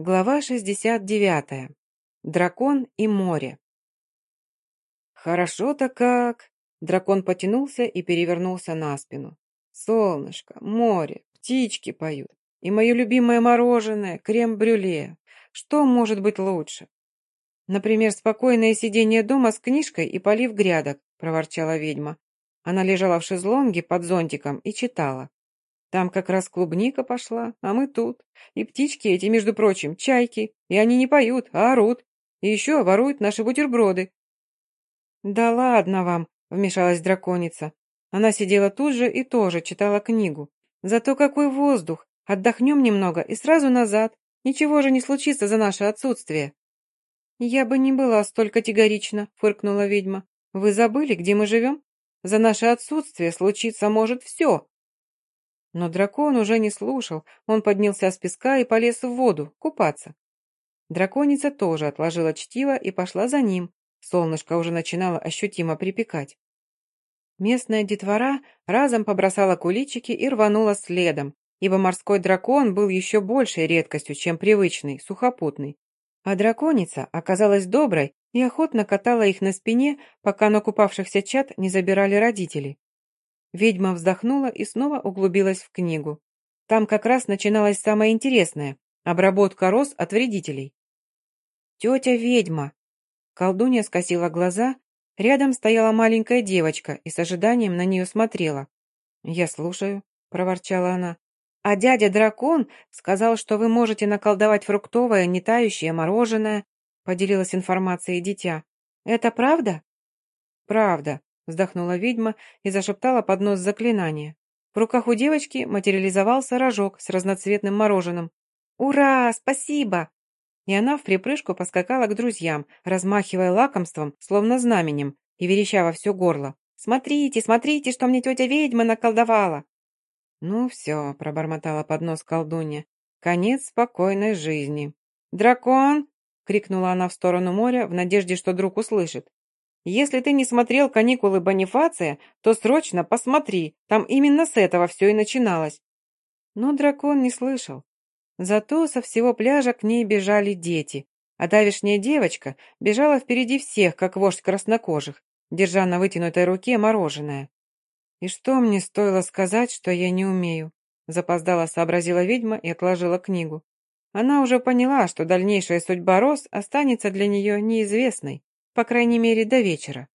Глава 69. Дракон и море. «Хорошо-то как!» Дракон потянулся и перевернулся на спину. «Солнышко, море, птички поют. И мое любимое мороженое, крем-брюле. Что может быть лучше?» «Например, спокойное сидение дома с книжкой и полив грядок», проворчала ведьма. Она лежала в шезлонге под зонтиком и читала. Там как раз клубника пошла, а мы тут. И птички эти, между прочим, чайки. И они не поют, а орут. И еще воруют наши бутерброды. «Да ладно вам», — вмешалась драконица. Она сидела тут же и тоже читала книгу. «Зато какой воздух! Отдохнем немного и сразу назад. Ничего же не случится за наше отсутствие». «Я бы не была столь категорична», — фыркнула ведьма. «Вы забыли, где мы живем? За наше отсутствие случиться может все, но дракон уже не слушал, он поднялся с песка и полез в воду, купаться. Драконица тоже отложила чтиво и пошла за ним. Солнышко уже начинало ощутимо припекать. Местная детвора разом побросала куличики и рванула следом, ибо морской дракон был еще большей редкостью, чем привычный, сухопутный. А драконица оказалась доброй и охотно катала их на спине, пока накупавшихся чад не забирали родители. Ведьма вздохнула и снова углубилась в книгу. Там как раз начиналось самое интересное – обработка роз от вредителей. «Тетя ведьма!» Колдунья скосила глаза, рядом стояла маленькая девочка и с ожиданием на нее смотрела. «Я слушаю», – проворчала она. «А дядя дракон сказал, что вы можете наколдовать фруктовое, нетающее мороженое», – поделилась информацией дитя. «Это правда?» «Правда», вздохнула ведьма и зашептала под нос заклинание. В руках у девочки материализовался рожок с разноцветным мороженым. «Ура! Спасибо!» И она в припрыжку поскакала к друзьям, размахивая лакомством, словно знаменем, и вереща во все горло. «Смотрите, смотрите, что мне тетя ведьма наколдовала!» «Ну все», — пробормотала под нос колдунья, — «конец спокойной жизни». «Дракон!» — крикнула она в сторону моря в надежде, что друг услышит. Если ты не смотрел «Каникулы Бонифация», то срочно посмотри, там именно с этого все и начиналось. Но дракон не слышал. Зато со всего пляжа к ней бежали дети, а давишняя девочка бежала впереди всех, как вождь краснокожих, держа на вытянутой руке мороженое. «И что мне стоило сказать, что я не умею?» Запоздала сообразила ведьма и отложила книгу. Она уже поняла, что дальнейшая судьба роз останется для нее неизвестной по крайней мере, до вечера.